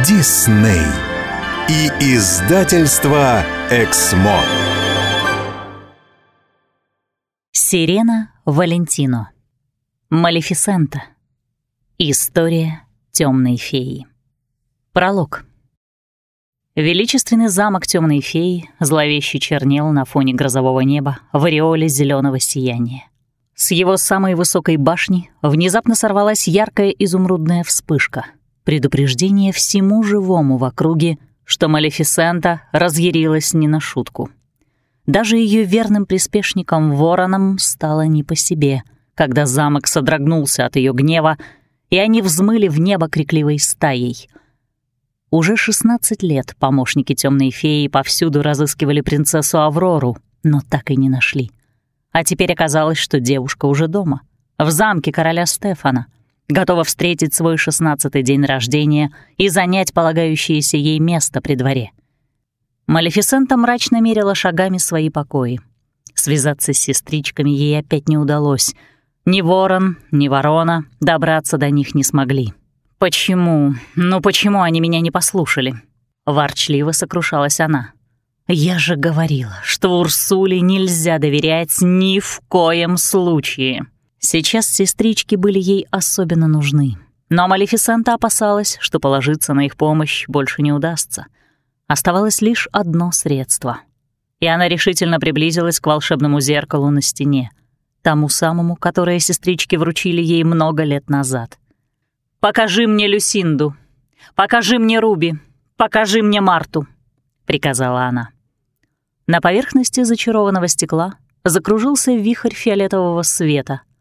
Дисней и издательство Эксмо. Сирена Валентино. Малефисента. История темной феи. Пролог. Величественный замок темной феи зловеще чернел на фоне грозового неба в ореоле зеленого сияния. С его самой высокой башни внезапно сорвалась яркая изумрудная вспышка. Предупреждение всему живому в округе, что Малефисента разъярилась не на шутку. Даже ее верным приспешникам воронам стало не по себе, когда замок содрогнулся от ее гнева, и они взмыли в небо крикливой стаей. Уже 16 лет помощники темной феи повсюду разыскивали принцессу Аврору, но так и не нашли. А теперь оказалось, что девушка уже дома, в замке короля Стефана, готова встретить свой шестнадцатый день рождения и занять полагающееся ей место при дворе. Малефисента мрачно мерила шагами свои покои. Связаться с сестричками ей опять не удалось. Ни ворон, ни ворона добраться до них не смогли. «Почему? Ну почему они меня не послушали?» Ворчливо сокрушалась она. «Я же говорила, что Урсуле нельзя доверять ни в коем случае». Сейчас сестрички были ей особенно нужны. Но Малефисента опасалась, что положиться на их помощь больше не удастся. Оставалось лишь одно средство. И она решительно приблизилась к волшебному зеркалу на стене, тому самому, которое сестрички вручили ей много лет назад. «Покажи мне Люсинду! Покажи мне Руби! Покажи мне Марту!» — приказала она. На поверхности зачарованного стекла закружился вихрь фиолетового света —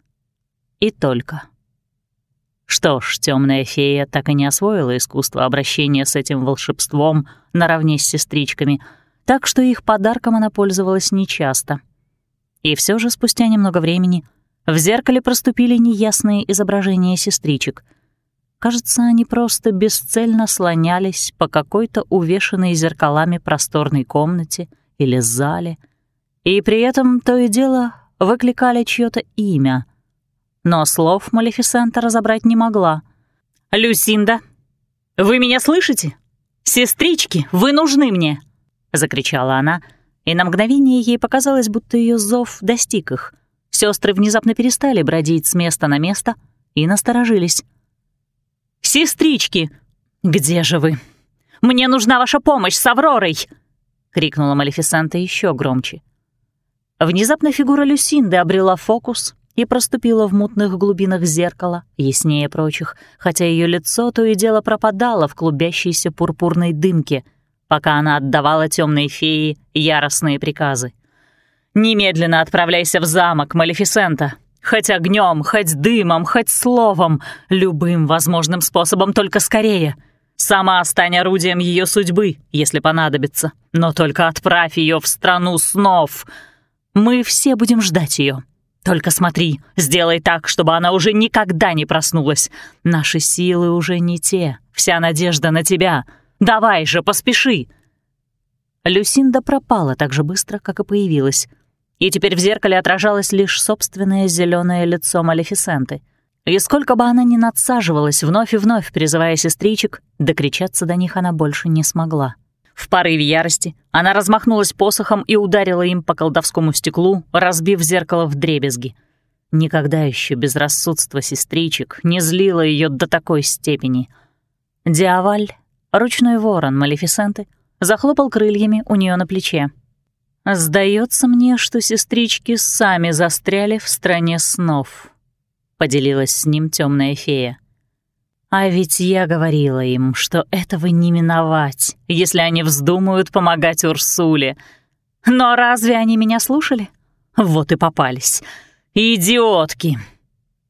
и только. Что ж, темная фея так и не освоила искусство обращения с этим волшебством наравне с сестричками, так что их подарком она пользовалась нечасто. И все же спустя немного времени в зеркале проступили неясные изображения сестричек. Кажется, они просто бесцельно слонялись по какой-то увешанной зеркалами просторной комнате или зале, и при этом то и дело выкликали чьё-то имя — но слов Малефисента разобрать не могла. «Люсинда, вы меня слышите? Сестрички, вы нужны мне!» — закричала она, и на мгновение ей показалось, будто ее зов достиг их. Сестры внезапно перестали бродить с места на место и насторожились. «Сестрички, где же вы? Мне нужна ваша помощь с Авророй!» — крикнула Малефисента еще громче. Внезапно фигура Люсинды обрела фокус и проступила в мутных глубинах зеркала, яснее прочих, хотя ее лицо то и дело пропадало в клубящейся пурпурной дымке, пока она отдавала темной фее яростные приказы. «Немедленно отправляйся в замок, Малефисента!» Хоть огнем, хоть дымом, хоть словом, любым возможным способом, только скорее. Сама стань орудием ее судьбы, если понадобится, но только отправь ее в страну снов. Мы все будем ждать ее. Только смотри, сделай так, чтобы она уже никогда не проснулась. Наши силы уже не те, вся надежда на тебя. Давай же, поспеши!» Люсинда пропала так же быстро, как и появилась. И теперь в зеркале отражалось лишь собственное зеленое лицо Малефисенты. И сколько бы она ни надсаживалась, вновь и вновь призывая сестричек, докричаться до них она больше не смогла. В порыве ярости она размахнулась посохом и ударила им по колдовскому стеклу, разбив зеркало в дребезги. Никогда еще безрассудство сестричек не злило ее до такой степени. Диаваль, ручной ворон Малефисенты, захлопал крыльями у нее на плече. «Сдается мне, что сестрички сами застряли в стране снов», — поделилась с ним темная фея. А ведь я говорила им, что этого не миновать, если они вздумают помогать Урсуле. Но разве они меня слушали? Вот и попались. Идиотки!»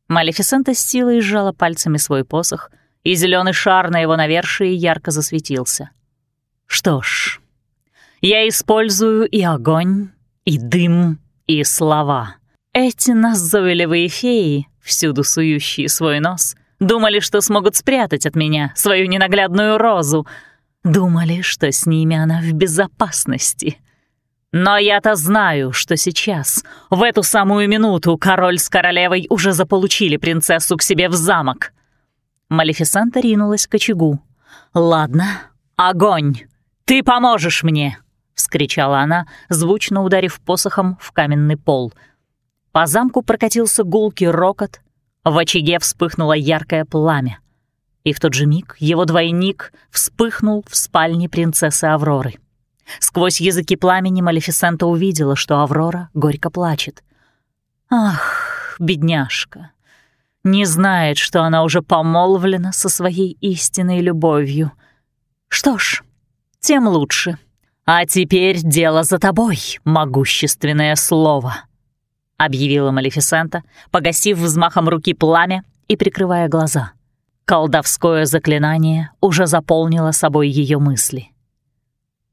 Малефисента с силой сжала пальцами свой посох, и зеленый шар на его навершии ярко засветился. «Что ж, я использую и огонь, и дым, и слова. Эти назойливые феи, всюду сующие свой нос, Думали, что смогут спрятать от меня свою ненаглядную розу. Думали, что с ними она в безопасности. Но я-то знаю, что сейчас, в эту самую минуту, король с королевой уже заполучили принцессу к себе в замок. Малефисента ринулась к очагу. «Ладно, огонь! Ты поможешь мне!» — вскричала она, звучно ударив посохом в каменный пол. По замку прокатился гулкий рокот, в очаге вспыхнуло яркое пламя. И в тот же миг его двойник вспыхнул в спальне принцессы Авроры. Сквозь языки пламени Малефисента увидела, что Аврора горько плачет. Ах, бедняжка, не знает, что она уже помолвлена со своей истинной любовью. Что ж, тем лучше. А теперь дело за тобой, могущественное слово, объявила Малефисента, погасив взмахом руки пламя и прикрывая глаза. Колдовское заклинание уже заполнило собой ее мысли.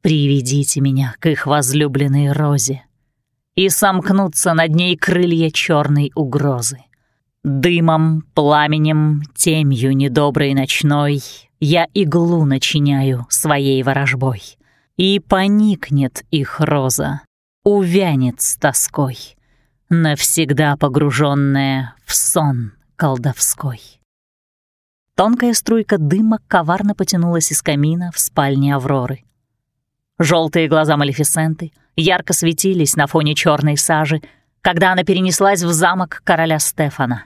«Приведите меня к их возлюбленной Розе, и сомкнутся над ней крылья черной угрозы. Дымом, пламенем, темью недоброй ночной я иглу начиняю своей ворожбой, и поникнет их роза, увянет с тоской, навсегда погруженная в сон колдовской. Тонкая струйка дыма коварно потянулась из камина в спальне Авроры. Желтые глаза Малефисенты ярко светились на фоне черной сажи, когда она перенеслась в замок короля Стефана.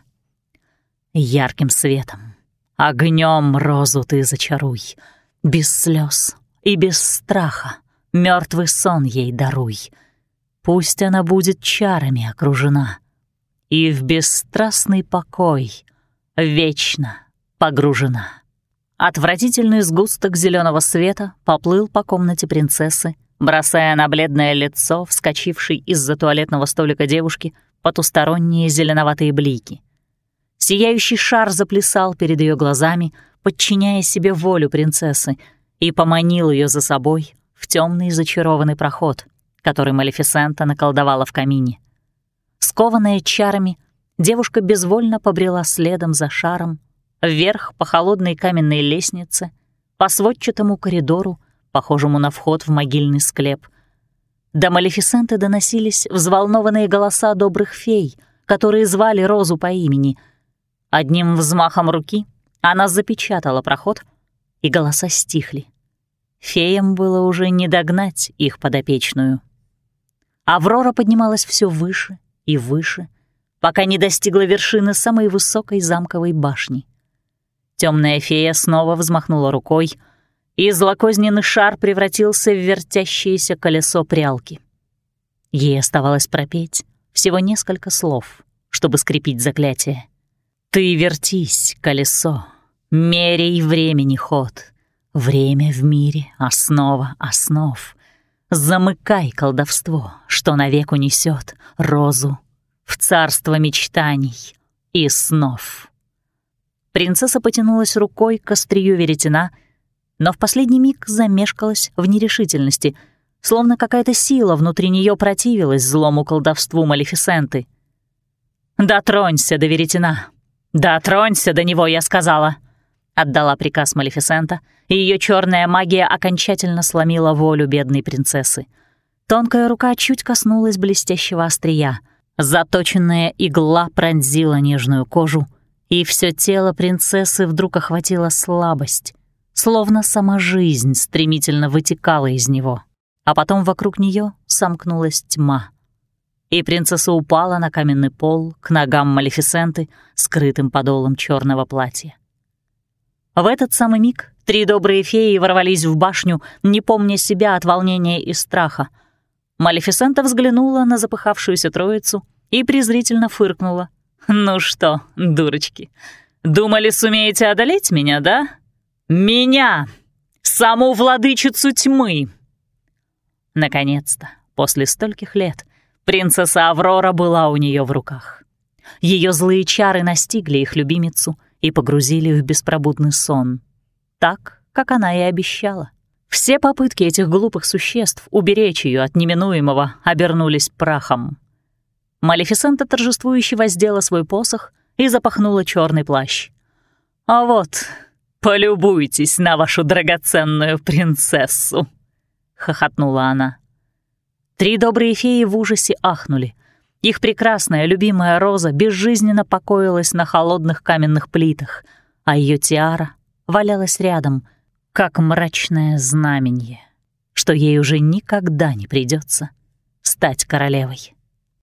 Ярким светом, огнем розу ты зачаруй, без слез и без страха мертвый сон ей даруй. Пусть она будет чарами окружена, и в бесстрастный покой вечно погружена. Отвратительный сгусток зеленого света поплыл по комнате принцессы, бросая на бледное лицо, вскочившей из-за туалетного столика девушки, потусторонние зеленоватые блики. Сияющий шар заплясал перед ее глазами, подчиняя себе волю принцессы, и поманил ее за собой в темный зачарованный проход, который Малефисента наколдовала в камине. Скованная чарами, девушка безвольно побрела следом за шаром вверх по холодной каменной лестнице, по сводчатому коридору, похожему на вход в могильный склеп. До Малефисенты доносились взволнованные голоса добрых фей, которые звали Розу по имени. Одним взмахом руки она запечатала проход, и голоса стихли. Феям было уже не догнать их подопечную. Аврора поднималась все выше и выше, пока не достигла вершины самой высокой замковой башни. Темная фея снова взмахнула рукой, и злокозненный шар превратился в вертящееся колесо прялки. Ей оставалось пропеть всего несколько слов, чтобы скрепить заклятие. «Ты вертись, колесо, мерей времени ход, время в мире — основа основ. Замыкай колдовство, что навек унесет розу в царство мечтаний и снов». Принцесса потянулась рукой к острию веретена, но в последний миг замешкалась в нерешительности, словно какая-то сила внутри нее противилась злому колдовству Малефисенты. «Дотронься до веретена! Дотронься до него, я сказала!» Отдала приказ Малефисента, и ее черная магия окончательно сломила волю бедной принцессы. Тонкая рука чуть коснулась блестящего острия. Заточенная игла пронзила нежную кожу, и все тело принцессы вдруг охватила слабость, словно сама жизнь стремительно вытекала из него, а потом вокруг нее сомкнулась тьма. И принцесса упала на каменный пол к ногам Малефисенты, скрытым подолом черного платья. В этот самый миг три добрые феи ворвались в башню, не помня себя от волнения и страха. Малефисента взглянула на запыхавшуюся троицу и презрительно фыркнула — «Ну что, дурочки, думали, сумеете одолеть меня, да? Меня, саму владычицу тьмы!» Наконец-то, после стольких лет, принцесса Аврора была у нее в руках. Ее злые чары настигли их любимицу и погрузили в беспробудный сон. Так, как она и обещала. Все попытки этих глупых существ уберечь ее от неминуемого обернулись прахом. Малефисента торжествующе воздела свой посох и запахнула черный плащ. «А вот, полюбуйтесь на вашу драгоценную принцессу!» — хохотнула она. Три добрые феи в ужасе ахнули. Их прекрасная любимая роза безжизненно покоилась на холодных каменных плитах, а ее тиара валялась рядом, как мрачное знаменье, что ей уже никогда не придется стать королевой.